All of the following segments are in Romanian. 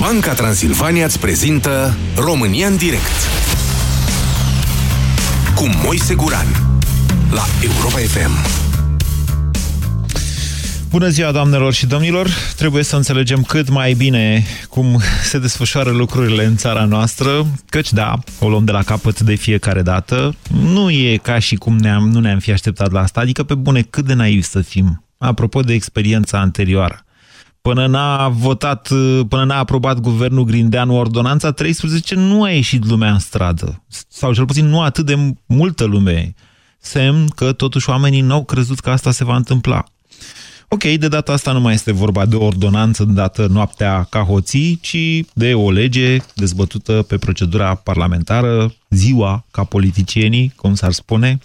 Banca Transilvania îți prezintă România în direct cu Moise Guran la Europa FM. Bună ziua, doamnelor și domnilor! Trebuie să înțelegem cât mai bine cum se desfășoară lucrurile în țara noastră, căci da, o luăm de la capăt de fiecare dată. Nu e ca și cum ne-am, nu ne-am fi așteptat la asta, adică pe bune cât de naivi să fim. Apropo de experiența anterioară. Până n-a votat, până n-a aprobat guvernul Grindeanu ordonanța 13, nu a ieșit lumea în stradă. Sau cel puțin nu atât de multă lume. Semn că totuși oamenii n-au crezut că asta se va întâmpla. Ok, de data asta nu mai este vorba de o ordonanță dată noaptea ca hoții, ci de o lege dezbătută pe procedura parlamentară, ziua ca politicienii, cum s-ar spune,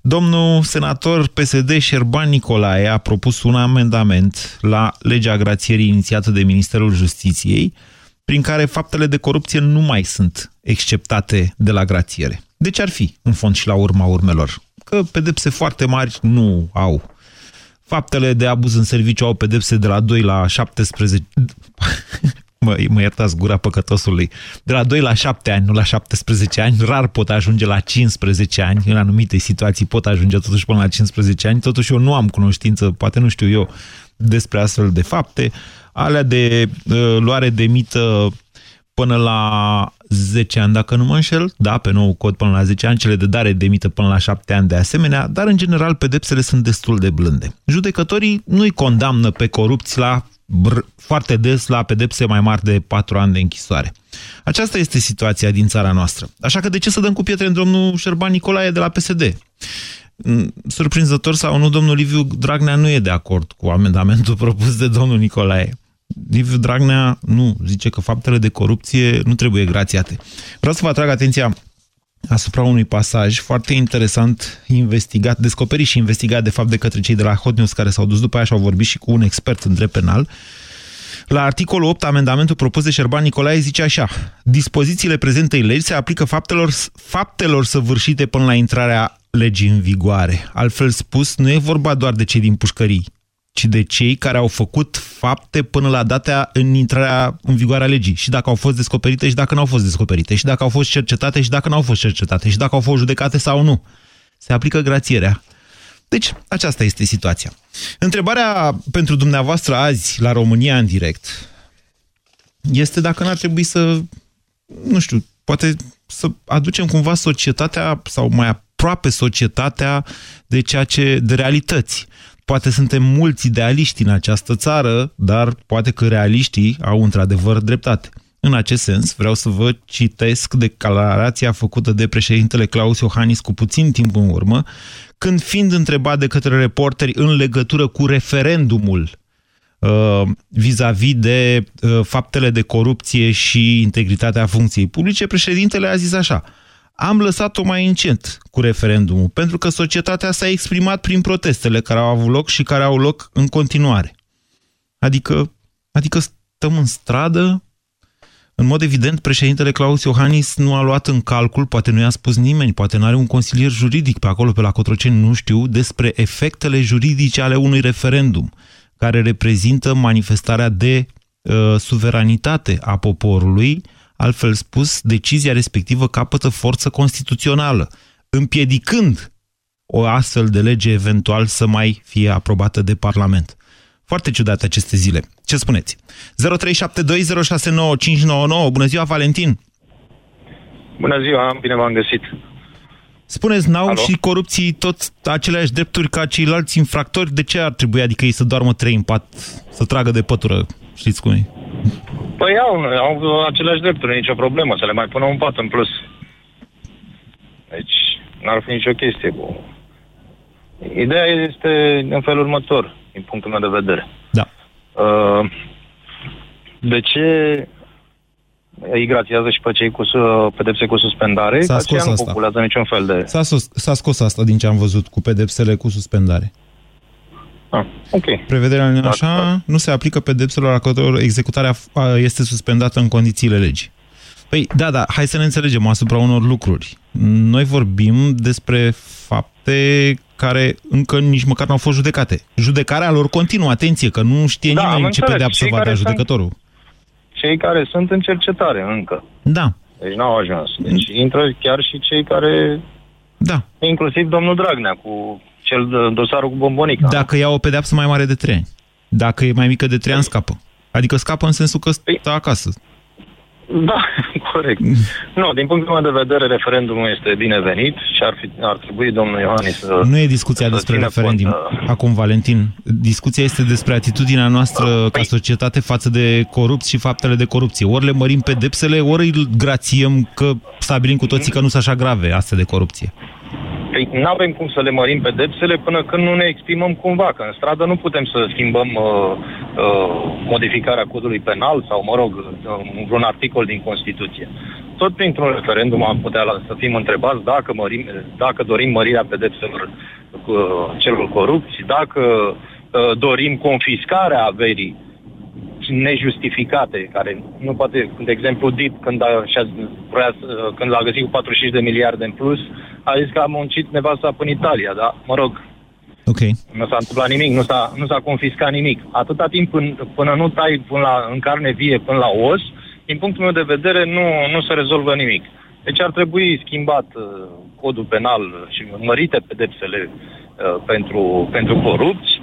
Domnul senator PSD Șerban Nicolae a propus un amendament la legea grațierii inițiată de Ministerul Justiției, prin care faptele de corupție nu mai sunt exceptate de la grațiere. De ce ar fi, în fond și la urma urmelor? Că pedepse foarte mari nu au. Faptele de abuz în serviciu au pedepse de la 2 la 17 mă, mă iertați gura păcătosului, de la 2 la 7 ani, nu la 17 ani, rar pot ajunge la 15 ani, în anumite situații pot ajunge totuși până la 15 ani, totuși eu nu am cunoștință, poate nu știu eu, despre astfel de fapte, alea de uh, luare de mită până la 10 ani, dacă nu mă înșel, da, pe nou cod până la 10 ani, cele de dare de mită până la 7 ani de asemenea, dar în general pedepsele sunt destul de blânde. Judecătorii nu-i condamnă pe corupți la foarte des la pedepse mai mari de 4 ani de închisoare. Aceasta este situația din țara noastră. Așa că de ce să dăm cu pietre în domnul Șerban Nicolae de la PSD? Mm, surprinzător sau nu, domnul Liviu Dragnea nu e de acord cu amendamentul propus de domnul Nicolae. Liviu Dragnea nu, zice că faptele de corupție nu trebuie grațiate. Vreau să vă atrag atenția asupra unui pasaj foarte interesant, investigat, descoperit și investigat de fapt de către cei de la Hot News care s-au dus după aia și au vorbit și cu un expert în drept penal. La articolul 8, amendamentul propus de Șerban Nicolae zice așa Dispozițiile prezentei legi se aplică faptelor, faptelor săvârșite până la intrarea legii în vigoare. Altfel spus, nu e vorba doar de cei din pușcării, ci de cei care au făcut fapte până la data în intrarea în vigoare a legii. Și dacă au fost descoperite și dacă nu au fost descoperite. Și dacă au fost cercetate și dacă nu au fost cercetate. Și dacă au fost judecate sau nu. Se aplică grațierea. Deci, aceasta este situația. Întrebarea pentru dumneavoastră azi, la România în direct, este dacă n-ar trebui să, nu știu, poate să aducem cumva societatea sau mai aproape societatea de ceea ce, de realități. Poate suntem mulți idealiști în această țară, dar poate că realiștii au într-adevăr dreptate. În acest sens, vreau să vă citesc declarația făcută de președintele Claus Iohannis cu puțin timp în urmă, când fiind întrebat de către reporteri în legătură cu referendumul uh, vis-a-vis -vis de uh, faptele de corupție și integritatea funcției publice, președintele a zis așa – am lăsat-o mai încet cu referendumul, pentru că societatea s-a exprimat prin protestele care au avut loc și care au loc în continuare. Adică, adică stăm în stradă, în mod evident, președintele Claus Iohannis nu a luat în calcul, poate nu i-a spus nimeni, poate nu are un consilier juridic pe acolo, pe la Cotroceni, nu știu, despre efectele juridice ale unui referendum, care reprezintă manifestarea de uh, suveranitate a poporului, Altfel spus, decizia respectivă capătă forță constituțională, împiedicând o astfel de lege eventual să mai fie aprobată de Parlament. Foarte ciudate aceste zile. Ce spuneți? 0372069599. Bună ziua, Valentin! Bună ziua, bine v-am găsit. Spuneți, n-au Alo? și corupții toți aceleași drepturi ca ceilalți infractori? De ce ar trebui? Adică ei să doarmă trei în pat, să tragă de pătură, știți cum e? Păi au, au aceleași drepturi, nicio problemă, să le mai pună un pat în plus. Deci, n-ar fi nicio chestie. Bă. Ideea este în felul următor, din punctul meu de vedere. Da. Uh, de ce îi grațiază și pe cei cu pedepse cu suspendare? S-a scos nu asta. populează niciun fel de... S-a, sus, s-a scos asta din ce am văzut cu pedepsele cu suspendare. Ah, ok. Prevederea da, așa da. nu se aplică pedepselor la căror executarea este suspendată în condițiile legii. Păi, da, da, hai să ne înțelegem asupra unor lucruri. Noi vorbim despre fapte care încă nici măcar nu au fost judecate. Judecarea lor continuă, atenție, că nu știe da, nimeni ce pedeapsă va da judecătorul. cei care sunt în cercetare încă. Da. Deci n-au ajuns. Deci intră chiar și cei care, Da. inclusiv domnul Dragnea, cu cel de- dosarul cu bombonica. Dacă ia o pedeapsă mai mare de 3 ani. Dacă e mai mică de 3 ani, scapă. Adică scapă în sensul că stă acasă. Da, corect. Nu, din punctul meu de vedere, referendumul este binevenit și ar, fi, ar trebui domnul Iohannis să... Nu e discuția să despre țină referendum. cont, uh, Acum, Valentin, discuția este despre atitudinea noastră ca Păi- societate față de corupți și faptele de corupție. Ori le mărim pedepsele, ori îl grațiem că stabilim cu toții că nu sunt așa grave astea de corupție. Păi nu avem cum să le mărim pedepsele până când nu ne exprimăm cumva, că în stradă nu putem să schimbăm uh, uh, modificarea codului penal sau, mă rog, uh, vreun articol din Constituție. Tot printr-un referendum am putea la, să fim întrebați dacă, mărim, dacă dorim mărirea pedepselor cu uh, celor corupți, dacă uh, dorim confiscarea averii nejustificate, care nu poate, de exemplu, DIP, când, a, și-a, vrea, să- când l-a găsit cu 45 de miliarde în plus, a zis că a muncit nevasta până în Italia, dar, mă rog, Ok. nu s-a întâmplat nimic, nu s-a, nu s-a confiscat nimic. Atâta timp până, până nu tai până la, în carne vie până la os, din punctul meu de vedere, nu, nu se rezolvă nimic. Deci ar trebui schimbat uh, codul penal și mărite pedepsele uh, pentru, pentru corupți.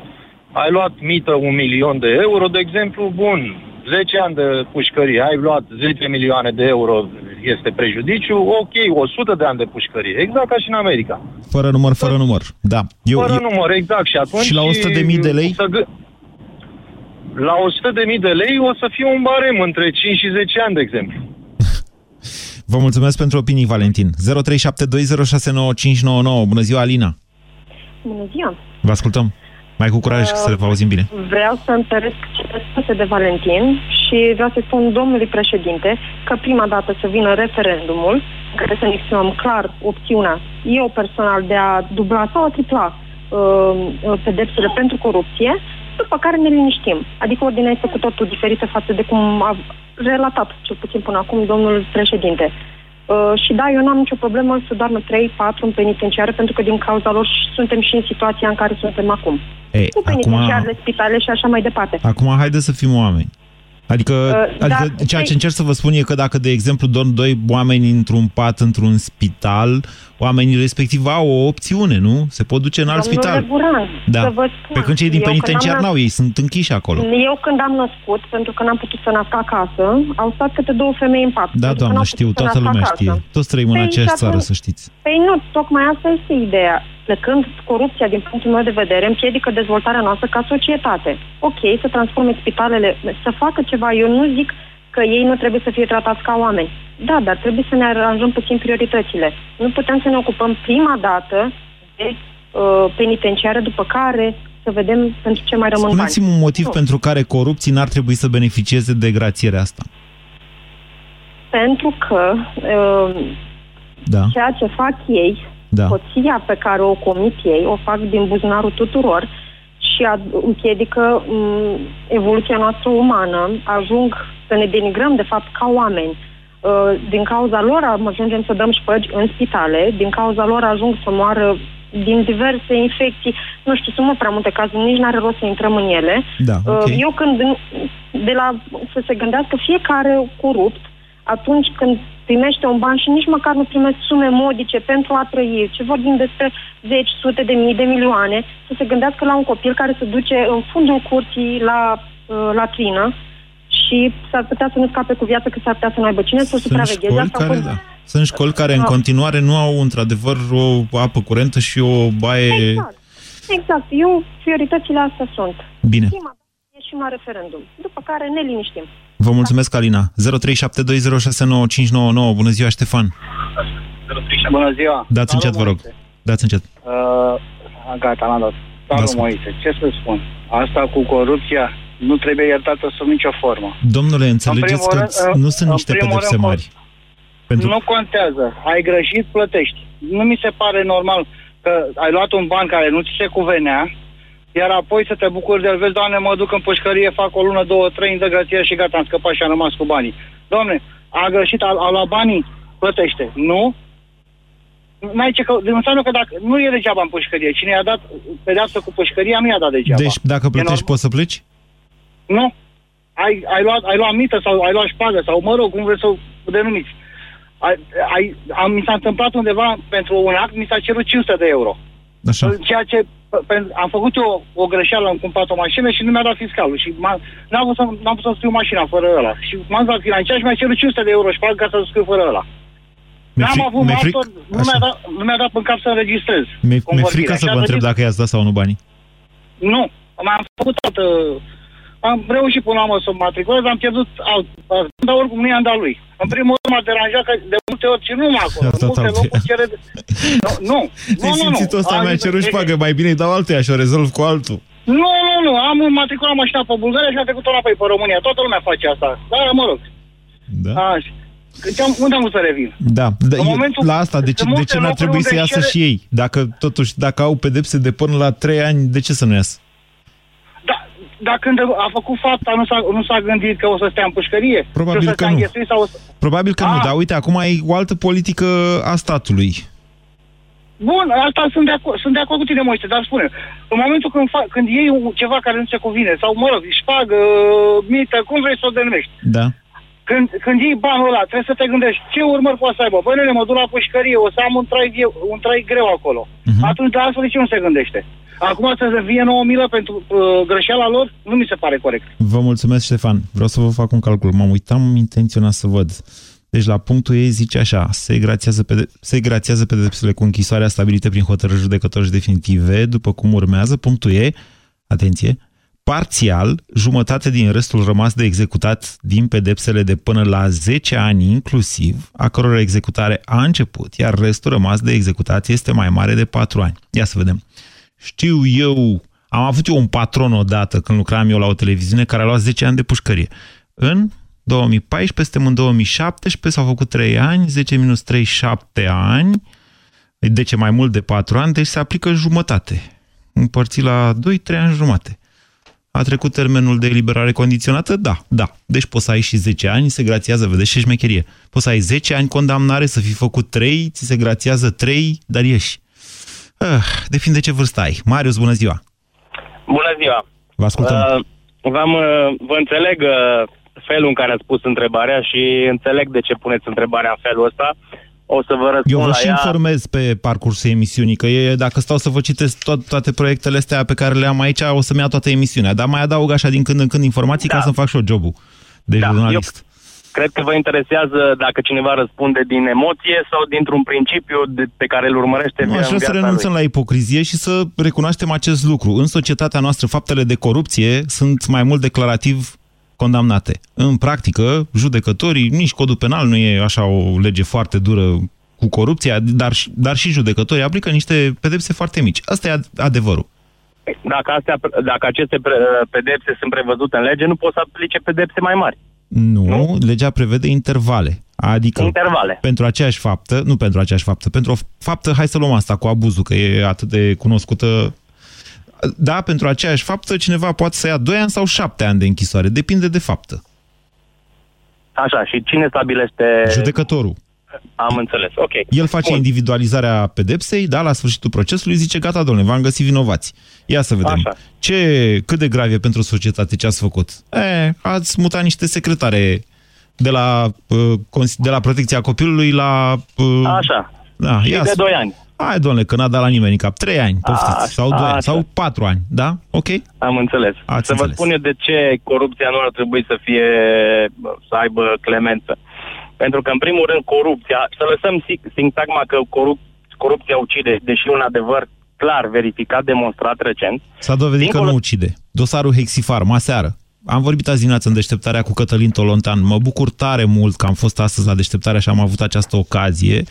Ai luat mită un milion de euro, de exemplu, bun, 10 ani de pușcărie, ai luat 10 milioane de euro, este prejudiciu, ok, 100 de ani de pușcărie, exact ca și în America. Fără număr, fără număr. Da. Eu, Fără eu, număr, exact. Și atunci... Și la 100.000 de lei? Să gă... La 100.000 de lei o să fie un barem între 5 și 10 ani, de exemplu. Vă mulțumesc pentru opinii, Valentin. 0372069599. Bună ziua, Alina. Bună ziua! Vă ascultăm. Mai cu curaj să le auzim bine. Vreau să întăresc cele spuse de Valentin și vreau să spun domnului președinte că prima dată să vină referendumul, în care să ne exprimăm clar opțiunea, eu personal, de a dubla sau a tripla uh, pedepsele pentru corupție, după care ne liniștim. Adică ordinea este cu totul diferită față de cum a relatat, cel puțin până acum, domnul președinte. Uh, și da, eu n-am nicio problemă să doarmă 3-4 în penitenciară, pentru că din cauza lor și- suntem și în situația în care suntem acum. Ei, Cu acum, penitenciarele, spitale și așa mai departe. acum haideți să fim oameni. Adică, Uh, adică da, ceea ce păi- încerc să vă spun e că dacă, de exemplu, dorm doi oameni într-un pat, într-un spital, oamenii respectiv au o opțiune, nu? Se pot duce în alt Domnule spital. Buran, Da. să vă spun, Pe când cei din eu când penitenciar am n-au, ei sunt închiși acolo. Eu când am născut, pentru că n-am putut să nasc acasă, au stat câte două femei în pat. Da, pentru că doamnă, n-au știu, putut să toată nasc lumea acasă. știe. Toți trăim în Păi, aceeași și atunci- țară, să știți. Păi nu, tocmai asta este ideea. Plecând corupția, din punctul meu de vedere, împiedică dezvoltarea noastră ca societate. Ok, să transforme spitalele, să facă ceva. Eu nu zic că ei nu trebuie să fie tratați ca oameni. Da, dar trebuie să ne aranjăm puțin prioritățile. Nu putem să ne ocupăm prima dată de uh, penitenciare, după care să vedem pentru ce mai rămân bani. Spuneți-mi un motiv Nu. pentru care corupții n-ar trebui să beneficieze de grațierea asta. Pentru că uh, Da, ceea ce fac ei, da. hoția pe care o comit ei, o fac din buzunarul tuturor și ad- împiedică m, evoluția noastră umană. Ajung să ne denigrăm, de fapt, ca oameni. Uh, Din cauza lor ajungem să dăm șpăgi în spitale, din cauza lor ajung să moară din diverse infecții. Nu știu, sunt mult prea multe cazuri, nici n-are rost să intrăm în ele. Da, Uh, ok. Eu când, de la, să se gândească fiecare corupt, atunci când primește un ban și nici măcar nu primește sume modice pentru a trăi, ce vorbim despre zeci, sute de mii de milioane, să se gândească la un copil care se duce în fundul curții la uh, latrină și s-ar putea să nu scape cu viață, că s-ar putea să nu aibă cine să Sunt supravegheze. școli Asta a care, fost- da. Sunt școli care în Da. continuare nu au într-adevăr o apă curentă și o baie... Exact. Exact. Eu, prioritățile astea sunt. Bine. Prima dată ieșim la referendum, după care ne liniștim. Vă mulțumesc, Alina. 0372069599. Bună ziua, Ștefan. Bună ziua! Dați încet, vă rog. Dați încet. Uh, gata, m-am dat. Da, Salut, spun. Moise. Ce să spun? Asta cu corupția nu trebuie iertată sub nicio formă. Domnule, înțelegeți primul că rând, în- nu sunt în niște primul pedepse rând, mari. Pentru... Nu contează. Ai greșit, plătești. Nu mi se pare normal că ai luat un ban care nu ți se cuvenea, iar apoi să te bucuri de el. Vezi, doamne, mă duc în pușcărie, fac o lună, două, trei, îmi dă grație și gata, am scăpat și am rămas cu banii. Doamne, a greșit, a, a luat banii, plătește. Nu? N-ai ce că, înseamnă că dacă nu e degeaba în pușcărie. Cine i-a dat pedeapsă cu pușcăria, nu i-a dat degeaba. Deci, dacă E plătești, normal. poți să pleci? Nu. ai, ai, luat, ai luat mită sau ai luat șpagă sau, mă rog, cum vreți să o denumiți. Ai, ai, am, mi s-a întâmplat undeva pentru un act, mi s-a cerut 500 de euro. Așa. Ceea ce pe, am făcut eu o greșeală, am cumpărat o mașină și nu mi-a dat fiscalul. Și m-a, n-am putut, să, n-am putut să scriu mașina fără ăla. Și m-am dat financiar și mi-a cerut 500 de euro și ca să scriu fără ăla. Mi-e N-am fric- avut mi-e fric- martor, nu așa. mi-a, dat, nu mi-a dat în cap să înregistrez. Mi-e, mi-e convorbirea. frică să Și vă a întreb zis- dacă i-ați dat sau nu banii. Nu, am făcut altă... Am reușit până la urmă să mă matriculez, am pierdut alt, alt, dar oricum nu i-am dat lui. În primul rând m-a deranjat că de multe ori cer numai acolo. I-ați În dat multe altuia. locuri cere... Nu, nu, nu, nu, nu. Simțitul ăsta Am mi-a zis- cerut șpagă, mai bine îi dau altuia și o rezolv cu altul. Nu, nu, nu, am matriculat mașina pe Bulgaria și am trecut-o înapoi pe România. Toată lumea face asta. Dar, mă rog, Da? așa. Deci am- Unde am vrut să revin? Da, da În eu- momentul- la asta, de ce, sunt de multe ce n-ar locuri trebui unde să iasă cere- și ei? Dacă totuși, dacă au pedepse de până la 3 ani, de ce să nu iasă? Da, dar când a făcut fapta, nu s-a, nu s-a gândit că o să stea în pușcărie? Probabil Și o să că stea nu. înghesuit Sau o să... Probabil că nu, Ah. dar uite, acum ai o altă politică a statului. Bun, asta sunt de, acord, sunt de acord cu tine, Moise, dar spune, în momentul când, fa, când iei un- ceva care nu se cuvine, sau, mă rog, șpagă, mită, cum vrei să o denumești, Da? Când, când iei banul ăla, trebuie să te gândești ce urmări poate să aibă. Băi, nene, mă duc la pușcărie, o să am un trai, vie, un trai greu acolo. Mhm. Atunci, de astfel, de ce nu se gândește? Acum să vie 9 milă pentru uh, greșeala lor, nu mi se pare corect. Vă mulțumesc, Ștefan. Vreau să vă fac un calcul. M-am uitat, am intenționat să văd. Deci la punctul ei zice așa, se grațiază, pede- se grațiază pedepsele cu închisoarea stabilite prin hotărâri judecătoși definitive, după cum urmează, punctul E, atenție, parțial, jumătate din restul rămas de executat din pedepsele de până la 10 ani inclusiv, a căror executare a început, iar restul rămas de executat este mai mare de 4 ani. Ia să vedem. Știu eu, am avut eu un patron odată când lucram eu la o televiziune care a luat 10 ani de pușcărie. În 2014, suntem în 2017, s-au făcut 3 ani, 10 minus 3, 7 ani, deci mai mult de 4 ani, deci se aplică jumătate. Împărțit la 2, 3 ani jumate. A trecut termenul de eliberare condiționată? Da, da. Deci poți să ai și 10 ani, se grațiază, vedeți ce șmecherie. Poți să ai 10 ani condamnare, să fi făcut 3, ți se grațiază 3, dar ieși. Ah, depinde ce vârstă ai. Marius, bună ziua! Bună ziua! Vă ascultăm. Uh, v-am, uh, vă înțeleg uh, felul în care ați pus întrebarea și înțeleg de ce puneți întrebarea în felul ăsta. O să vă răspund Eu vă la și ea. informez pe parcursul emisiunii, că e, dacă stau să vă citesc to- toate proiectele astea pe care le am aici, o să-mi ia toată emisiunea. Dar mai adaug așa din când în când informații Da. ca să-mi fac și eu jobul de Da, jurnalist. Cred că vă interesează dacă cineva răspunde din emoție sau dintr-un principiu de, pe care îl urmărește Nu, în aș vrea să viața renunțăm lui. la ipocrizie și să recunoaștem acest lucru. În societatea noastră, faptele de corupție sunt mai mult declarativ condamnate. În practică, judecătorii, nici codul penal nu e așa o lege foarte dură cu corupția, dar, și- dar și judecătorii aplică niște pedepse foarte mici. Asta e ad- adevărul. Dacă, astea, dacă aceste pre- pedepse sunt prevăzute în lege, nu pot să aplice pedepse mai mari. Nu, Nu? legea prevede intervale. Adică Intervale. pentru aceeași faptă, nu pentru aceeași faptă, pentru o faptă, hai să luăm asta cu abuzul, că e atât de cunoscută. Da, pentru aceeași faptă cineva poate să ia 2 ani sau 7 ani de închisoare, depinde de faptă. Așa, și cine stabilește... Judecătorul. Am înțeles, ok. El face Bun. individualizarea pedepsei, da, la sfârșitul procesului zice, gata, domnule, v-am găsit vinovați. Ia să vedem. Așa. Ce, cât de grav e pentru societate ce ați făcut? E, ați mutat niște secretare de la, uh, cons- de la protecția copilului la... uh, Așa. Da, Și ia de să- 2 ani. Hai, domnule, că n-a dat la nimeni în cap. Trei ani, poftiți. Așa, sau doi ani, așa. sau patru ani, da? Ok? Am înțeles. Ați să înțeles. vă spun eu de ce corupția nu ar trebui să fie, să aibă clemență. Pentru că, în primul rând, corupția, să lăsăm si- sintagma că corup, corupția ucide, deși e un adevăr clar, verificat, demonstrat recent, S-a dovedit că Dincolo- nu ucide. Dosarul Hexifarm, aseară. Am vorbit azi dimineață în deșteptarea cu Cătălin Tolontan. Mă bucur tare mult că am fost astăzi la deșteptare și am avut această ocazie,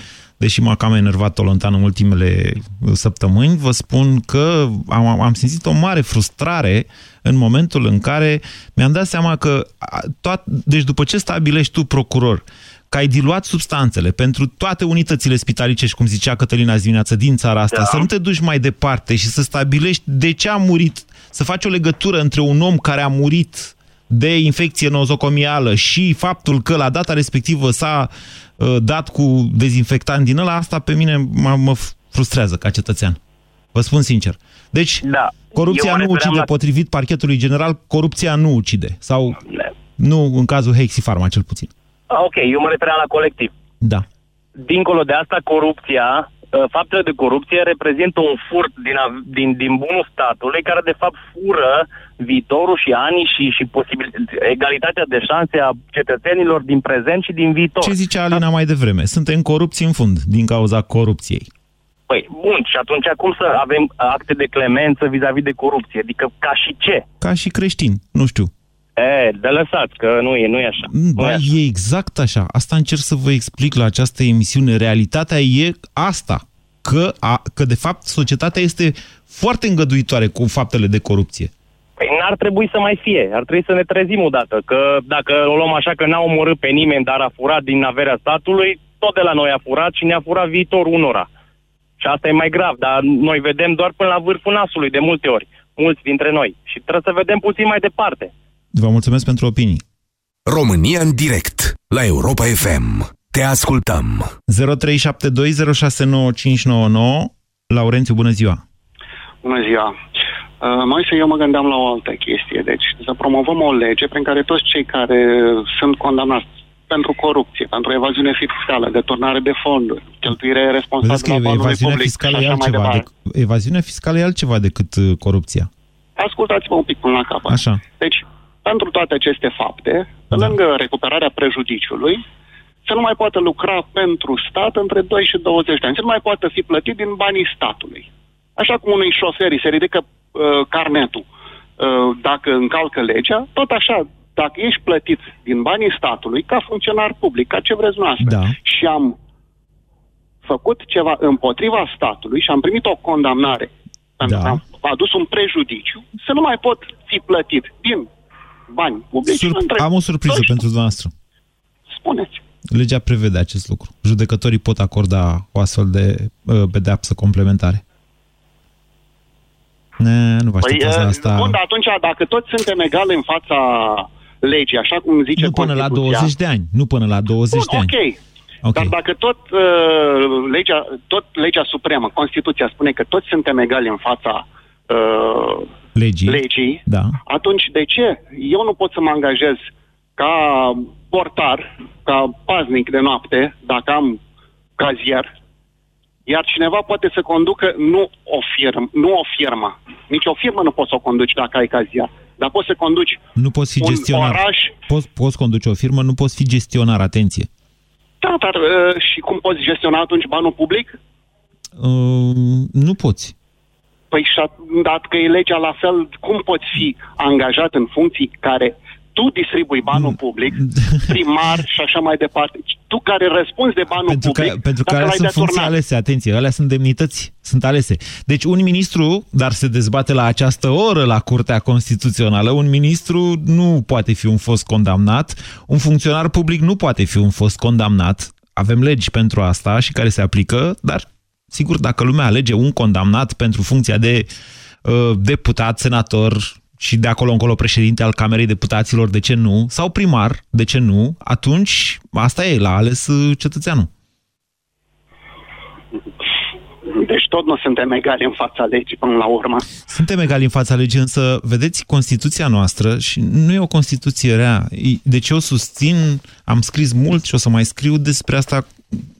deși m-a cam enervat Tolontan în ultimele uh, săptămâni. Vă spun că am, am simțit o mare frustrare în momentul în care mi-am dat seama că, a, toat, deci după ce stabilești tu procuror, că ai diluat substanțele pentru toate unitățile spitalicești, cum zicea Cătălina azi dimineață, din țara asta, Da. să nu te duci mai departe și să stabilești de ce a murit, să faci o legătură între un om care a murit de infecție nozocomială și faptul că la data respectivă s-a uh, dat cu dezinfectant din ăla, asta pe mine mă, mă frustrează ca cetățean. Vă spun sincer. Deci, da. corupția eu mă nu refeream ucide, la- potrivit parchetului general, corupția nu ucide. Sau Nu în cazul Hexifarma, cel puțin. Ah, ok, eu mă refeream la colectiv. Da. Dincolo de asta, corupția, uh, faptele de corupție reprezintă un furt din, av- din, din bunul statului care de fapt fură viitorul și anii și, și posibil, egalitatea de șanse a cetățenilor din prezent și din viitor. Ce zicea Alina mai devreme? Suntem corupți în fund din cauza corupției. Păi, bun, și atunci cum să avem acte de clemență vis-a-vis de corupție? Adică ca și ce? Ca și creștini, nu știu. E, de lăsat, că nu e, nu e așa. Nu Ba, e așa. e exact așa. Asta încerc să vă explic la această emisiune. Realitatea e asta. Că, a, că de fapt, societatea este foarte îngăduitoare cu faptele de corupție. Păi n-ar trebui să mai fie. Ar trebui să ne trezim odată. Că dacă o luăm așa că n-a omorât pe nimeni, dar a furat din averea statului, tot de la noi a furat și ne-a furat viitorul unora. Și asta e mai grav, dar noi vedem doar până la vârful nasului de multe ori. Mulți dintre noi. Și trebuie să vedem puțin mai departe. Vă mulțumesc pentru opinii. România în direct la Europa FM. Te ascultăm. 0372069599 Laurențiu, bună ziua! Bună ziua! Uh, Moise, eu mă gândeam la o altă chestie. Deci să promovăm o lege prin care toți cei care sunt condamnați pentru corupție, pentru evaziune fiscală, deturnare de fonduri, cheltuire Vedeți că responsabilă a banului evaziunea public fiscală și e așa mai altceva. departe. De, evaziunea fiscală e altceva decât uh, corupția. Ascultați-mă un pic până la capăt. Așa. Deci, pentru toate aceste fapte, pe Da. lângă recuperarea prejudiciului, să nu mai poată lucra pentru stat între 2 și 20 de ani, să nu mai poată fi plătit din banii statului. Așa cum unui șofer îi se ridică uh, carnetul uh, dacă încalcă legea, tot așa, dacă ești plătit din banii statului, ca funcționar public, ca ce vreți noastră, Da. și am făcut ceva împotriva statului și am primit o condamnare pentru Da. că am adus un prejudiciu, să nu mai pot fi plătit din bani publici. Sur- între am o surpriză doi și- pentru dumneavoastră. Spuneți. Legea prevede acest lucru. Judecătorii pot acorda o astfel de uh, pedeapsă complementare. Ne, nu vă Păi, așteptați la uh, asta. bun, dar atunci, dacă toți suntem egali în fața legii, așa cum zice nu până la Constituția, 20 de ani. Nu până la 20 Bun, de ani. ok. Ok. Dar dacă tot, uh, legea, tot legea supremă, Constituția spune că toți suntem egali în fața uh, Legii. legii, Da. atunci de ce eu nu pot să mă angajez ca portar, ca paznic de noapte, dacă am cazier, iar cineva poate să conducă nu o firmă, nu o firmă. Nici o firmă nu poți să o conduci dacă ai cazier. Dar poți să conduci Nu poți fi un gestionar. oraș. Poți, poți conduce o firmă, nu poți fi gestionar, atenție. Da, dar uh, și cum poți gestiona atunci banul public? Uh, nu poți. Păi și at- dacă e legea la fel, cum poți fi angajat în funcții care tu distribui Mm. banul public, primar și așa mai departe. Tu care răspunzi de banul Pentru că, public, pentru că dacă alea l-ai sunt funcții deturnat. alese, atenție, alea sunt demnități, sunt alese. Deci un ministru, dar se dezbate la această oră la Curtea Constituțională, un ministru nu poate fi un fost condamnat, un funcționar public nu poate fi un fost condamnat. Avem legi pentru asta și care se aplică, dar sigur, dacă lumea alege un condamnat pentru funcția de uh, deputat, senator și de acolo încolo președinte al Camerei Deputaților, de ce nu? Sau primar, de ce nu? Atunci, asta e, l-a ales uh, cetățeanul. Deci tot nu suntem egali în fața legii până la urmă. Suntem egali în fața legii, însă, vedeți, Constituția noastră, și nu e o Constituție rea, deci eu susțin, am scris mult și o să mai scriu despre asta,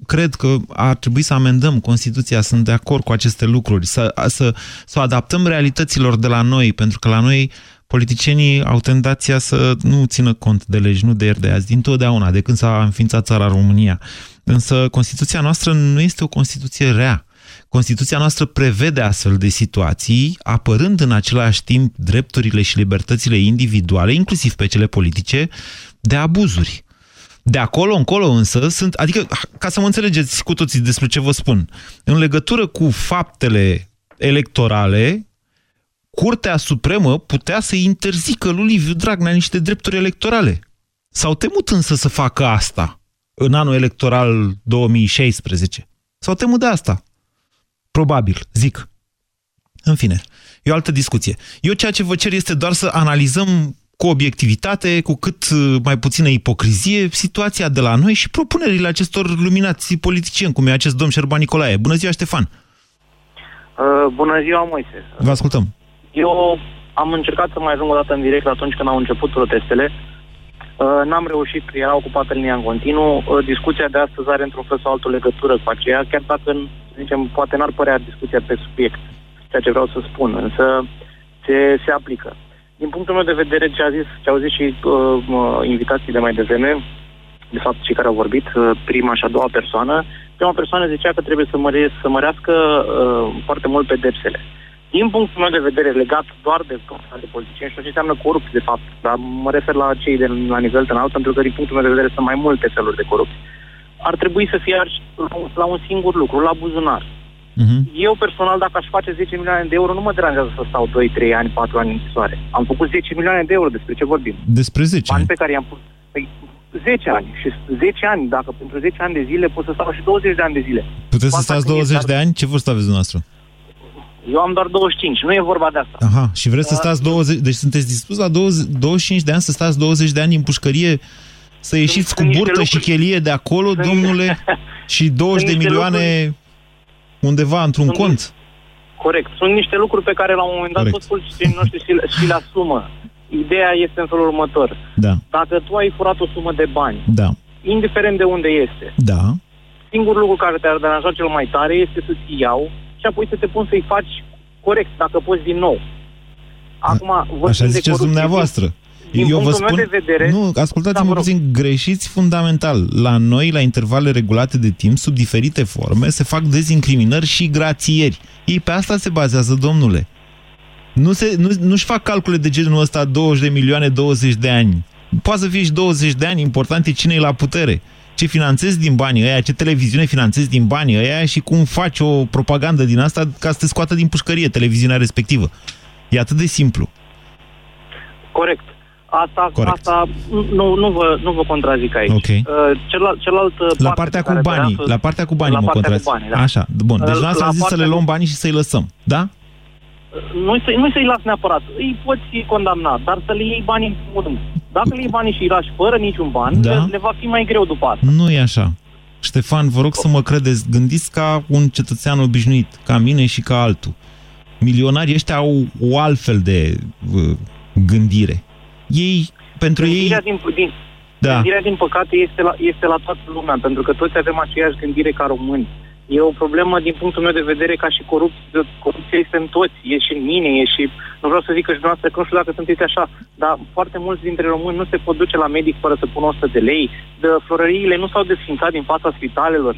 cred că ar trebui să amendăm Constituția, sunt de acord cu aceste lucruri, să, să, să o adaptăm realităților de la noi, pentru că la noi politicienii au tendația să nu țină cont de legi, nu de ieri de azi, din totdeauna, de când s-a înființat țara România. Însă Constituția noastră nu este o Constituție rea. Constituția noastră prevede astfel de situații, apărând în același timp drepturile și libertățile individuale, inclusiv pe cele politice, de abuzuri. De acolo încolo însă sunt, adică, ca să mă înțelegeți cu toții despre ce vă spun, în legătură cu faptele electorale, Curtea Supremă putea să interzică lui Liviu Dragnea niște drepturi electorale. S-au temut însă să facă asta în anul electoral 2016. S-au temut de asta. Probabil, zic. În fine, e o altă discuție. Eu ceea ce vă cer este doar să analizăm cu obiectivitate, cu cât uh, mai puțină ipocrizie, situația de la noi și propunerile acestor luminați politicieni, cum e acest domn Șerban Nicolae. Bună ziua, Ștefan! Uh, bună ziua, Moise. Vă ascultăm. Eu am încercat să mai ajung o dată în direct atunci când au început protestele Uh, n-am reușit, era ocupată linia în continuu. Uh, discuția de astăzi are într-un fel sau altul legătură cu aceea, chiar dacă, să zicem, poate n-ar părea discuția pe subiect, ceea ce vreau să spun, însă se, se aplică. Din punctul meu de vedere, ce, a zis, ce au zis și uh, invitații de mai devreme, de fapt cei care au vorbit, uh, prima și a doua persoană, prima persoană zicea că trebuie să, măre, să mărească uh, foarte mult pedepsele. Din punctul meu de vedere, legat doar de de politicieni, și ce înseamnă corupție, de fapt, dar mă refer la cei de la nivel înalt, pentru că din punctul meu de vedere sunt mai multe feluri de corupție, ar trebui să fie arși la un singur lucru, la buzunar. Uh-huh. Eu personal, dacă aș face 10 milioane de euro, nu mă deranjează să stau 2, 3 ani, 4 ani în închisoare. Am făcut 10 milioane de euro, despre ce vorbim? Despre 10 Bani pe care i-am pus. Păi, 10 ani. Și 10 ani, dacă pentru 10 ani de zile pot să stau și 20 de ani de zile. Puteți să stați 20 de ani? Ce vârstă aveți dumneavoastră? Eu am doar 25, nu e vorba de asta. Aha, și vreți să stați 20, deci sunteți dispus la 20, 25 de ani să stați 20 de ani în pușcărie, să ieșiți sunt, cu burtă și chelie de acolo, sunt, domnule, și 20 de milioane lucruri, undeva într-un sunt, cont? Corect. Sunt niște lucruri pe care la un moment dat toți politicienii noștri și, și le asumă. Ideea este în felul următor. Da. Dacă tu ai furat o sumă de bani, da. indiferent de unde este, da. singurul lucru care te-ar deranja cel mai tare este să-ți iau și apoi să te pun să-i faci corect, dacă poți din nou. Acum, Așa ziceți dumneavoastră. Din Eu vă spun, de vedere, nu, ascultați-mă da, puțin, greșiți fundamental. La noi, la intervale regulate de timp, sub diferite forme, se fac dezincriminări și grațieri. Ei pe asta se bazează, domnule. Nu se, nu, nu-și fac calcule de genul ăsta 20 de milioane, 20 de ani. Poate să fie și 20 de ani, important e cine e la putere ce finanțezi din banii ăia, ce televiziune finanțezi din banii ăia și cum faci o propagandă din asta ca să te scoată din pușcărie televiziunea respectivă. E atât de simplu. Corect. Asta, Corect. asta nu, nu, vă, nu vă contrazic aici. Okay. Uh, celălalt, celălalt la partea cu banii, la partea cu banii la mă contrazic. Banii, da. Așa, bun. Deci uh, la a zis să le luăm banii și să-i lăsăm, da? Nu să, nu să-i las neapărat. Îi poți condamna, dar să le iei banii în primul rând. Dacă le iei banii și îi lași fără niciun ban, da? le, le va fi mai greu după asta. Nu e așa. Ștefan, vă rog să mă credeți, gândiți ca un cetățean obișnuit, ca mine și ca altul. Milionarii ăștia au o altfel de uh, gândire. Ei, pentru gândirea ei... Din, din, da. Gândirea, din păcate, este la, este la toată lumea, pentru că toți avem aceeași gândire ca români. E o problemă din punctul meu de vedere ca și corupție. Corupția este în toți, e și în mine, e și... Nu vreau să zic că și dumneavoastră, că nu știu dacă sunteți așa, dar foarte mulți dintre români nu se pot duce la medic fără să pună 100 de lei. De florăriile nu s-au desfințat din fața spitalelor.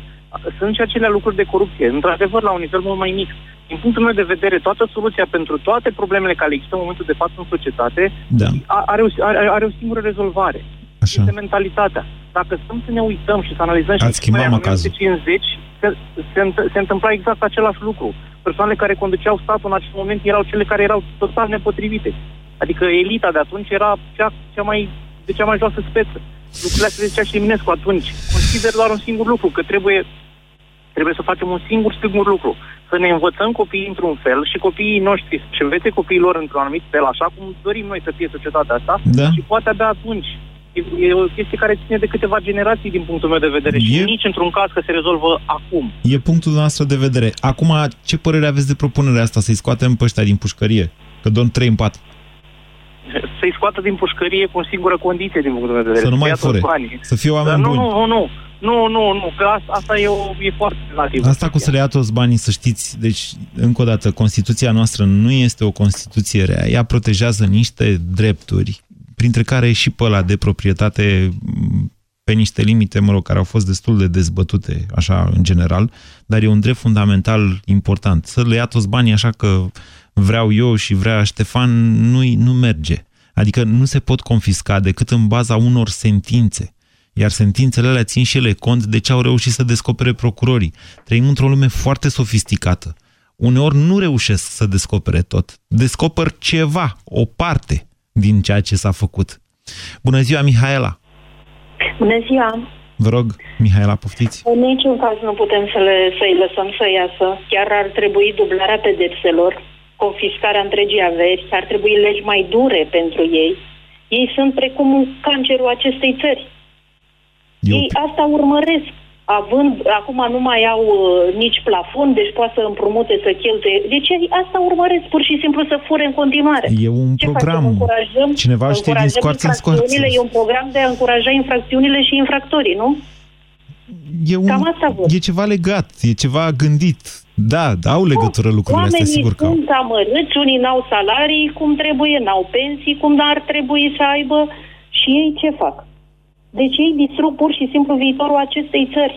Sunt și acele lucruri de corupție, într-adevăr, la un nivel mult mai mic. Din punctul meu de vedere, toată soluția pentru toate problemele care există în momentul de față în societate da. are, o, are, are o singură rezolvare. Așa. Este mentalitatea. Dacă stăm să ne uităm și să analizăm Ați și în 1950, se, se, se întâmpla exact același lucru. Persoanele care conduceau statul în acel moment erau cele care erau total nepotrivite. Adică elita de atunci era cea, cea mai, de cea mai joasă speță. Lucrurile astea zicea și Eminescu atunci. Consider doar un singur lucru, că trebuie, trebuie să facem un singur, singur lucru. Să ne învățăm copiii într-un fel și copiii noștri să învețe copiilor într-un anumit fel, așa cum dorim noi să fie societatea asta, da. și poate abia atunci e o chestie care ține de câteva generații din punctul meu de vedere e... și nici într-un caz că se rezolvă acum. E punctul nostru de vedere. Acum, ce părere aveți de propunerea asta? Să-i scoatem pe ăștia din pușcărie? Că doar 3 în 4. Să-i scoată din pușcărie cu o singură condiție din punctul meu de vedere. Să nu mai fure. Să fie oameni nu, buni. Nu, nu, nu. Nu, nu, nu, că asta, asta e, o, e foarte relativ. Asta cu să le ia toți banii, să știți, deci, încă o dată, Constituția noastră nu este o Constituție rea. Ea protejează niște drepturi printre care și pe ăla de proprietate pe niște limite, mă rog, care au fost destul de dezbătute, așa, în general, dar e un drept fundamental important. Să le ia toți banii așa că vreau eu și vrea Ștefan, nu, nu merge. Adică nu se pot confisca decât în baza unor sentințe. Iar sentințele alea țin și ele cont de ce au reușit să descopere procurorii. Trăim într-o lume foarte sofisticată. Uneori nu reușesc să descopere tot. Descoper ceva, o parte din ceea ce s-a făcut. Bună ziua, Mihaela! Bună ziua! Vă rog, Mihaela, poftiți. În niciun caz nu putem să le, să-i lăsăm să iasă. Chiar ar trebui dublarea pedepselor, confiscarea întregii averi, ar trebui legi mai dure pentru ei. Ei sunt precum cancerul acestei țări. Eu... Ei asta urmăresc. Având, acum nu mai au uh, nici plafon, deci poate să împrumute, să cheltuie. Deci asta urmăresc pur și simplu să fure în continuare. E un Ce program. Facem? Încurajăm, Cineva știe din încurajăm scoarță în infracțiunile, scoarță. E un program de a încuraja infracțiunile și infractorii, nu? E, un, Cam asta văd. e ceva legat, e ceva gândit. Da, da, au legătură lucrurile astea, Oamenii sigur că au. sunt amărâți, unii n-au salarii cum trebuie, n-au pensii cum ar trebui să aibă și ei ce fac? Deci ei distrug pur și simplu viitorul acestei țări.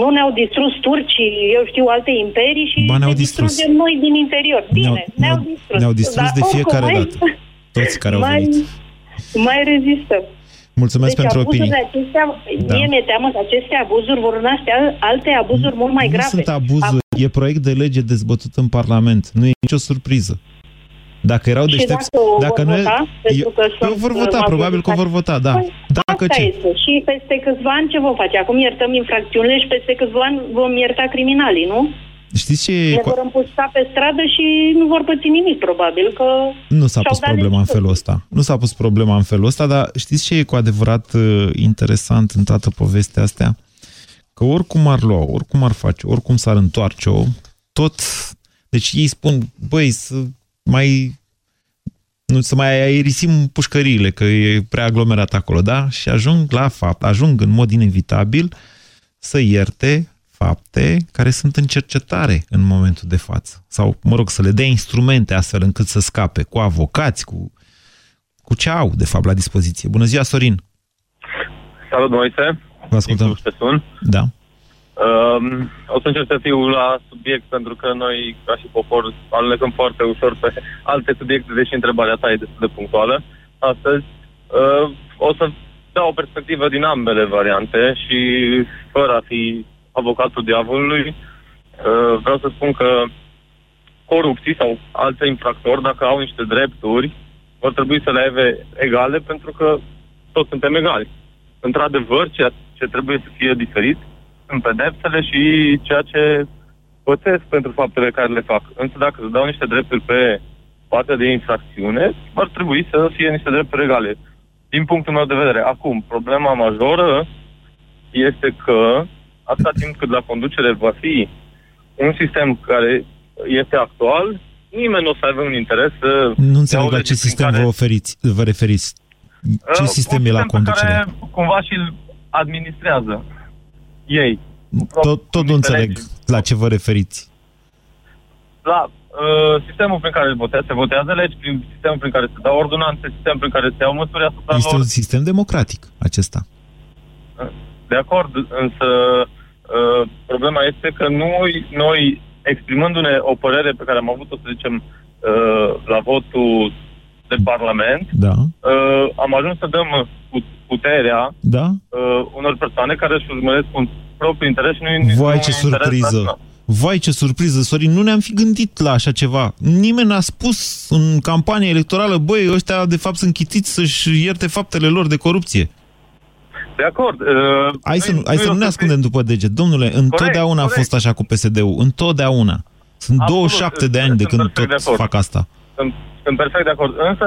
Nu ne-au distrus turcii, eu știu, alte imperii și Ba, ne-au ne distrus. distrugem noi din interior. Bine, Ne-au- ne-au, ne-au- distrus. ne-au distrus Dar de oricum fiecare mai, dată. Toți care au mai, venit. mai rezistăm. Mulțumesc deci pentru opinii. abuzurile acestea, Da. mie mi-e teamă că aceste abuzuri vor naște al- alte abuzuri mult mai nu grave. sunt abuzuri, e proiect de lege dezbătut în Parlament. Nu e nicio surpriză. Dacă erau Și deștepți... dacă o dacă vor nu e- vota, pentru că eu, sunt, vor vota, uh, probabil că o vor vota, da. Păi, Dacă Asta ce? este. Și peste câțiva ani ce vom face? Acum iertăm infracțiunile și peste câțiva ani vom ierta criminalii, nu? Știți ce e... Ne cu- vor împușca pe stradă și nu vor păți nimic, probabil, că... Nu s-a și-au pus dat problema în legitime. felul ăsta. Nu s-a pus problema în felul ăsta, dar știți ce e cu adevărat uh, interesant în toată povestea astea? Că oricum ar lua, oricum ar face, oricum s-ar întoarce-o, tot... Deci ei spun, băi, să mai... Nu, să mai aerisim pușcăriile, că e prea aglomerat acolo, da? Și ajung la fapt, ajung în mod inevitabil să ierte fapte care sunt în cercetare în momentul de față. Sau, mă rog, să le dea instrumente astfel încât să scape cu avocați, cu, cu ce au, de fapt, la dispoziție. Bună ziua, Sorin! Salut, Moise. Vă ascultăm. Nicu, te sun. Da. Um, o să încerc să fiu la subiect, pentru că noi, ca și popor, alunecăm foarte ușor pe alte subiecte, deși întrebarea ta e destul de punctuală. Astăzi uh, o să dau o perspectivă din ambele variante și fără a fi avocatul diavolului, uh, vreau să spun că corupții sau alte infractori, dacă au niște drepturi, vor trebui să le aibă egale, pentru că toți suntem egali. Într-adevăr, ceea ce trebuie să fie diferit sunt pedepsele și ceea ce pățesc pentru faptele care le fac. Însă dacă îți dau niște drepturi pe partea de infracțiune, ar trebui să fie niște drepturi egale. Din punctul meu de vedere. Acum, problema majoră este că atâta timp cât la conducere va fi un sistem care este actual, nimeni nu o să aibă un interes să... Nu înțeleg ia o la lege ce prin sistem care- vă, oferiți, vă referiți. Ce Uh, sistem un e la pe conducere? care cumva și-l administrează ei. Tot, tot nu înțeleg la ce vă referiți. La uh, sistemul prin care votează, se votează legi, prin sistemul prin care se dau ordonanțe, sistemul prin care se iau măsuri asupra Este lor. un sistem democratic acesta. De acord, însă uh, problema este că noi, noi exprimându-ne o părere pe care am avut-o, să zicem, uh, la votul de Parlament, Da, uh, am ajuns să dăm put- puterea da. uh, unor persoane care își urmăresc un propriu interes și nu nu Vai, un ce interes surpriză! național. Vai, ce surpriză, Sorin! Nu ne-am fi gândit la așa ceva. Nimeni n-a spus în campanie electorală, băi, ăștia de fapt sunt chitiți să-și ierte faptele lor de corupție. De acord. Uh, Hai să, nu, hai e să o nu ne surpriză. ascundem după deget. Domnule, întotdeauna a corect. fost așa cu PSD-ul. Întotdeauna. Sunt Absolut, 27 de ani de sunt când perfect de tot acord. fac asta. Sunt, sunt perfect de acord. Însă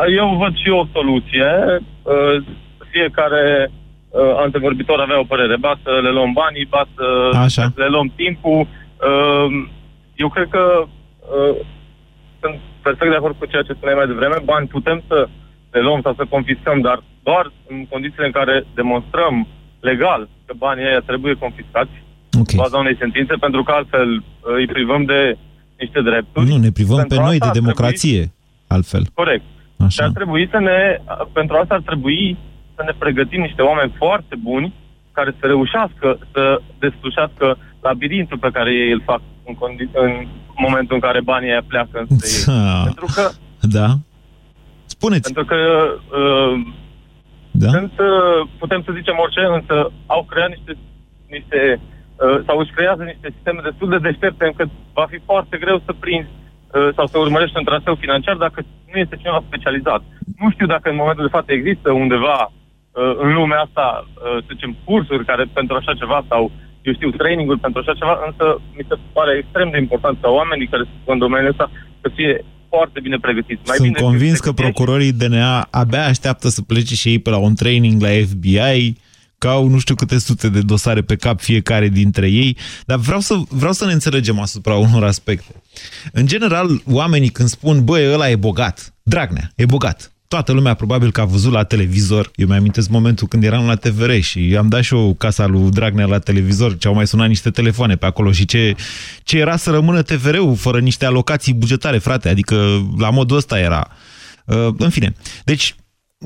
a- eu văd și o soluție. Uh, Fiecare uh, antevorbitor avea o părere. Ba să le luăm banii, ba să Așa. le luăm timpul. Uh, Eu cred că uh, sunt perfect de acord cu ceea ce spuneai mai devreme. Bani putem să le luăm sau să confiscăm, dar doar în condițiile în care demonstrăm legal că banii ăia trebuie confiscați Ok. în baza unei sentințe, pentru că altfel uh, îi privăm de niște drepturi. Nu, ne privăm Pentru pe noi asta de ar democrație, altfel. Corect. Și Așa. ar trebui să ne, pentru asta ar trebui să ne pregătim niște oameni foarte buni care să reușească să deslușească labirintul pe care ei îl fac în, condi- în momentul în care banii aia pleacă înspre ei. Da. Pentru că, Da? Spuneți. pentru că uh, Da? sunt, uh, putem să zicem orice, însă au creat niște, niște uh, sau își creează niște sisteme destul de deștepte încât va fi foarte greu să prinzi uh, sau să urmărești un traseu financiar dacă nu este cineva specializat. Nu știu dacă în momentul de față există undeva uh, în lumea asta, uh, să zicem, cursuri care pentru așa ceva sau, eu știu, traininguri pentru așa ceva, însă mi se pare extrem de important ca oamenii care sunt în domeniul ăsta să fie foarte bine pregătiți. Mai Sunt bine convins că pregătiți. procurorii DNA abia așteaptă să plece și ei pe la un training la FBI că au nu știu câte sute de dosare pe cap fiecare dintre ei, dar vreau să, vreau să ne înțelegem asupra unor aspecte. În general, oamenii când spun, băi, ăla e bogat, Dragnea, e bogat, toată lumea probabil că a văzut la televizor, eu mi-amintesc momentul când eram la TVR și am dat și eu casa lui Dragnea la televizor, ce au mai sunat niște telefoane pe acolo și ce, ce era să rămână TVR-ul fără niște alocații bugetare, frate, adică la modul ăsta era. Uh, în fine, deci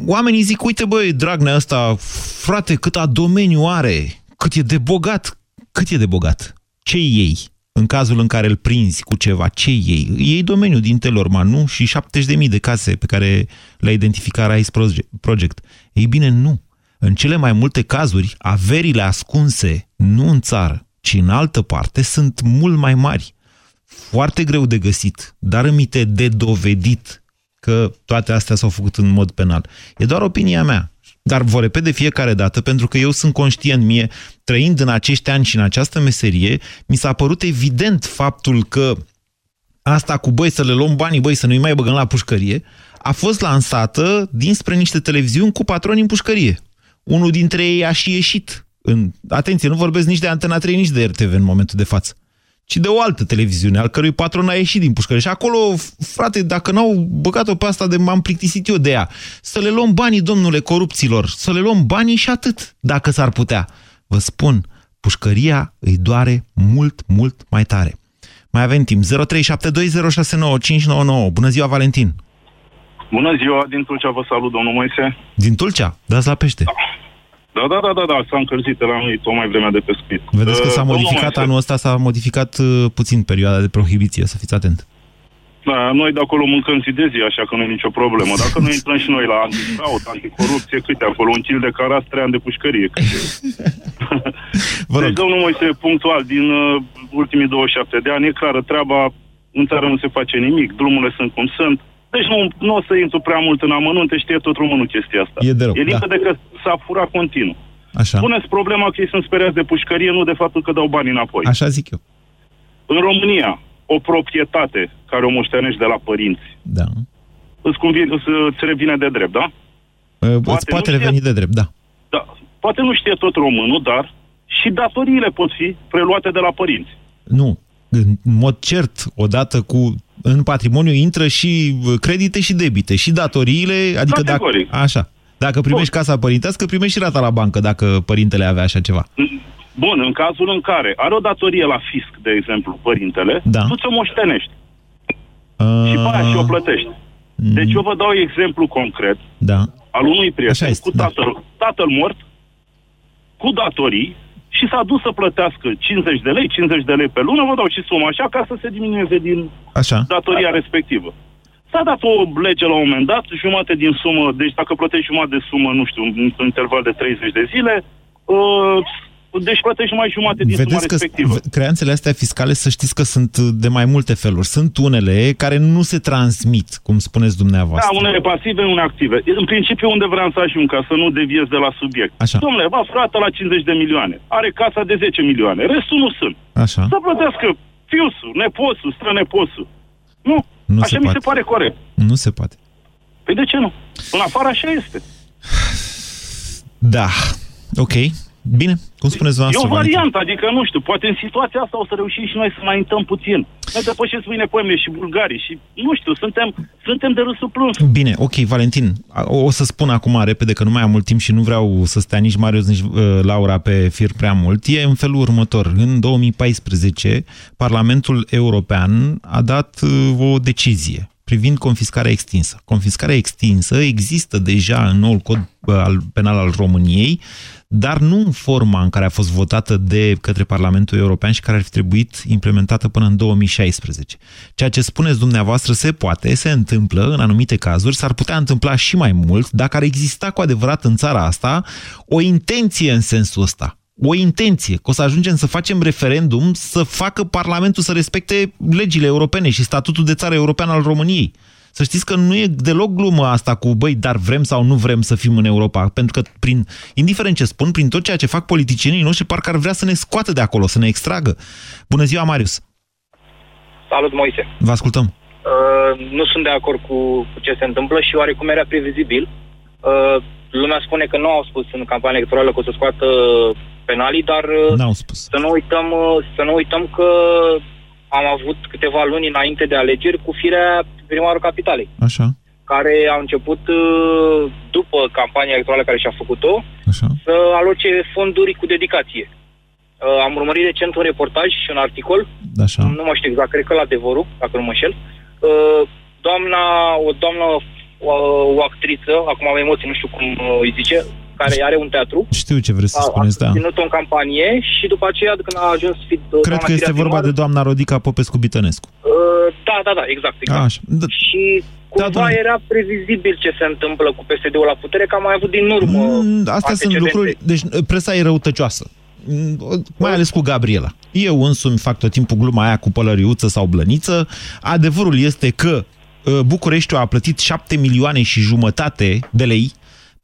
oamenii zic, uite băi, Dragnea ăsta, frate, cât a domeniu are, cât e de bogat, cât e de bogat, ce ei? În cazul în care îl prinzi cu ceva, ce ei? Ei domeniul din Telorman, nu? Și 70.000 de case pe care le-a identificat Rise Project. Ei bine, nu. În cele mai multe cazuri, averile ascunse, nu în țară, ci în altă parte, sunt mult mai mari. Foarte greu de găsit, dar îmite de dovedit că toate astea s-au făcut în mod penal. E doar opinia mea. Dar vă repet de fiecare dată, pentru că eu sunt conștient mie, trăind în acești ani și în această meserie, mi s-a părut evident faptul că asta cu băi să le luăm banii, băi să nu-i mai băgăm la pușcărie, a fost lansată dinspre niște televiziuni cu patroni în pușcărie. Unul dintre ei a și ieșit. În... Atenție, nu vorbesc nici de Antena 3, nici de RTV în momentul de față ci de o altă televiziune, al cărui patron a ieșit din pușcărie. Și acolo, frate, dacă n-au băgat-o pe asta de m-am plictisit eu de ea, să le luăm banii, domnule, corupților, să le luăm banii și atât, dacă s-ar putea. Vă spun, pușcăria îi doare mult, mult mai tare. Mai avem timp. 0372069599. Bună ziua, Valentin! Bună ziua, din Tulcea vă salut, domnul Moise. Din Tulcea? Dați la pește. Da. Da, da, da, da, da, s-a încălzit la noi tocmai vremea de pescuit. Vedeți că s-a uh, modificat anul ăsta, s-a modificat uh, puțin perioada de prohibiție, să fiți atent. Da, noi de acolo mâncăm zi de zi, așa că nu e nicio problemă. Dacă nu intrăm și noi la antifraud, anticorupție, câte acolo? Un kil de caras, trei ani de pușcărie. Vă rog. Deci, domnul Moise, punctual, din uh, ultimii 27 de ani, e clară treaba, în țară nu se face nimic, drumurile sunt cum sunt, deci nu, nu o să intru prea mult în amănunte, știe tot românul chestia asta. E, de rău, e limpede da. că s-a furat continuu. Așa. Puneți problema că ei sunt speriați de pușcărie, nu de faptul că dau bani înapoi. Așa zic eu. În România, o proprietate care o moștenești de la părinți, da. îți, convine, îți revine de drept, da? Poate, îți poate reveni de drept, da. da. Poate nu știe tot românul, dar și datoriile pot fi preluate de la părinți. Nu. În mod cert, odată cu în patrimoniu intră și credite și debite, și datoriile, adică Categoric. dacă, așa, dacă primești Bun. casa părintească, primești și rata la bancă, dacă părintele avea așa ceva. Bun, în cazul în care are o datorie la fisc, de exemplu, părintele, da. tu ți-o moștenești. Uh... Și pe aia și o plătești. Mm. Deci eu vă dau exemplu concret da. al unui prieten cu tatăl, da. tatăl mort, cu datorii, și s-a dus să plătească 50 de lei, 50 de lei pe lună, vă dau și suma așa, ca să se diminueze din așa. datoria respectivă. S-a dat o lege la un moment dat, jumate din sumă, deci dacă plătești jumătate de sumă, nu știu, în interval de 30 de zile, uh, deci plătești numai jumate din Vedeți suma respectivă. că creanțele astea fiscale, să știți că sunt de mai multe feluri. Sunt unele care nu se transmit, cum spuneți dumneavoastră. Da, unele pasive, unele active. În principiu, unde vreau să ajung, ca să nu deviez de la subiect. Așa. Domnule, va frată la 50 de milioane. Are casa de 10 milioane. Restul nu sunt. Așa. Să plătească fiusul, neposul, străneposul. Nu. nu așa se mi poate. se pare corect. Nu se poate. Păi de ce nu? În afară așa este. Da. Ok. Bine, cum spuneți E o variantă, adică nu știu, poate în situația asta o să reușim și noi să mai întăm puțin. Ne depășesc mâine poeme și bulgarii și nu știu, suntem, suntem de râsul plâns. Bine, ok, Valentin, o să spun acum repede că nu mai am mult timp și nu vreau să stea nici Marius, nici uh, Laura pe fir prea mult. E în felul următor. În 2014, Parlamentul European a dat uh, o decizie privind confiscarea extinsă. Confiscarea extinsă există deja în noul cod uh, penal al României, dar nu în forma în care a fost votată de către Parlamentul European și care ar fi trebuit implementată până în 2016. Ceea ce spuneți dumneavoastră se poate, se întâmplă în anumite cazuri, s-ar putea întâmpla și mai mult dacă ar exista cu adevărat în țara asta o intenție în sensul ăsta o intenție, că o să ajungem să facem referendum să facă Parlamentul să respecte legile europene și statutul de țară european al României. Să știți că nu e deloc glumă asta cu, băi, dar vrem sau nu vrem să fim în Europa. Pentru că, prin, indiferent ce spun, prin tot ceea ce fac politicienii noștri, parcă ar vrea să ne scoată de acolo, să ne extragă. Bună ziua, Marius! Salut, Moise! Vă ascultăm! Uh, nu sunt de acord cu, cu ce se întâmplă și oarecum era previzibil. Uh, lumea spune că nu au spus în campania electorală că o să scoată penalii, dar N-au spus. să nu uităm, uh, să nu uităm că am avut câteva luni înainte de alegeri cu firea primarul capitalei, Așa, care a început uh, după campania electorală care și-a făcut-o așa. să aloce fonduri cu dedicație. Uh, Am urmărit recent un reportaj și un articol Așa. nu mă știu exact, cred că la adevărul, dacă nu mă înșel. Uh, Doamna, o doamnă, o, o actriță, acum am emoții, nu știu cum uh, îi zice, care are un teatru, Știu ce vreți să a, spuneți, a da. ținut-o în campanie și după aceea, când a ajuns fi, Cred că este vorba de doamna Rodica Popescu-Bitănescu. Uh, da, da, da, exact, exact. Așa. Da. Și cumva doamne. era previzibil ce se întâmplă cu PSD-ul la putere, că am mai avut din urmă Mm, Astea sunt antecedente. lucruri... Deci presa e răutăcioasă. Mm, Mai ales cu Gabriela. Eu însumi fac tot timpul gluma aia cu pălăriuță sau blăniță. Adevărul este că uh, Bucureștiul a plătit 7 milioane și jumătate de lei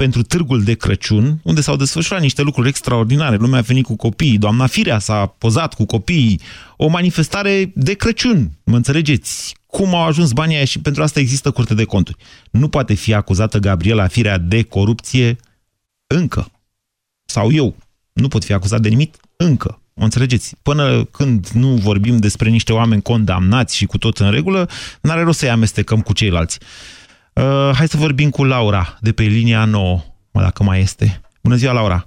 pentru târgul de Crăciun, unde s-au desfășurat niște lucruri extraordinare. Lumea a venit cu copiii, doamna Firea s-a pozat cu copiii, o manifestare de Crăciun, mă înțelegeți? Cum au ajuns banii aia și pentru asta există curte de conturi. Nu poate fi acuzată Gabriela Firea de corupție încă. Sau eu. Nu pot fi acuzat de nimic încă. O înțelegeți? Până când nu vorbim despre niște oameni condamnați și cu tot în regulă, n-are rost să-i amestecăm cu ceilalți. Uh, hai să vorbim cu Laura, de pe linia 9, mă, dacă mai este. Bună ziua, Laura!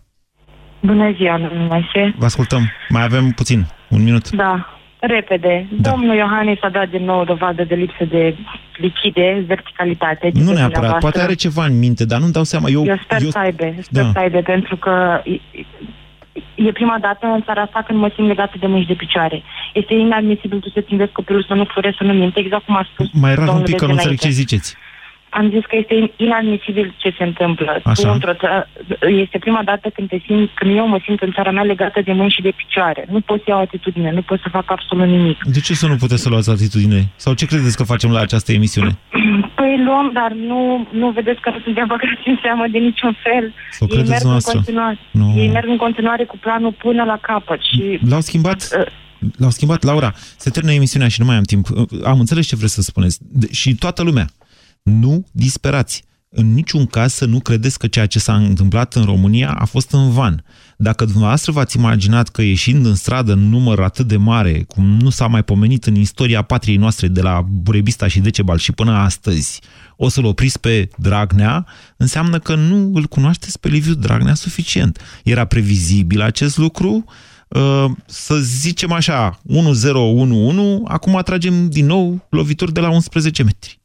Bună ziua, domnul Moise. Vă ascultăm. Mai avem puțin, un minut. Da, repede. Da. Domnul Iohannis a dat din nou dovadă de lipsă de lichide, verticalitate. Nu neapărat, poate are ceva în minte, dar nu-mi dau seama. Eu, Eu sper eu, să aibă, sper Da. să aibă, pentru că e, e prima dată în țara asta când mă simt legată de mâini și de picioare. Este inadmisibil tu să-ți înveți copilul să nu fure, să nu minte, exact cum a spus mai rar un domnul pic că de nu înțeleg ce dinainte. ziceți. Am zis că este inadmisibil ce se întâmplă. Așa. Tu, într-o ță- este prima dată când, te simt, când eu mă simt în țara mea legată de mâini și de picioare. Nu pot să iau atitudine, nu pot să fac absolut nimic. De ce să nu puteți să luați atitudine? Sau ce credeți că facem la această emisiune? Păi luăm, dar nu, nu vedeți că nu suntem băgați în seamă de niciun fel. Sau Ei credeți merg, în noastră? continuare, Nu. ei merg în continuare cu planul până la capăt și L-au schimbat? Uh. L-au schimbat, Laura. Se termină emisiunea și nu mai am timp. Am înțeles ce vreți să spuneți. De- Și toată lumea. Nu disperați. În niciun caz să nu credeți că ceea ce s-a întâmplat în România a fost în van. Dacă dumneavoastră v-ați imaginat că ieșind în stradă în număr atât de mare, cum nu s-a mai pomenit în istoria patriei noastre de la Burebista și Decebal și până astăzi, o să-l opriți pe Dragnea, înseamnă că nu îl cunoașteți pe Liviu Dragnea suficient. Era previzibil acest lucru, Uh, să zicem așa, 1011, acum atragem din nou lovituri de la 11 metri.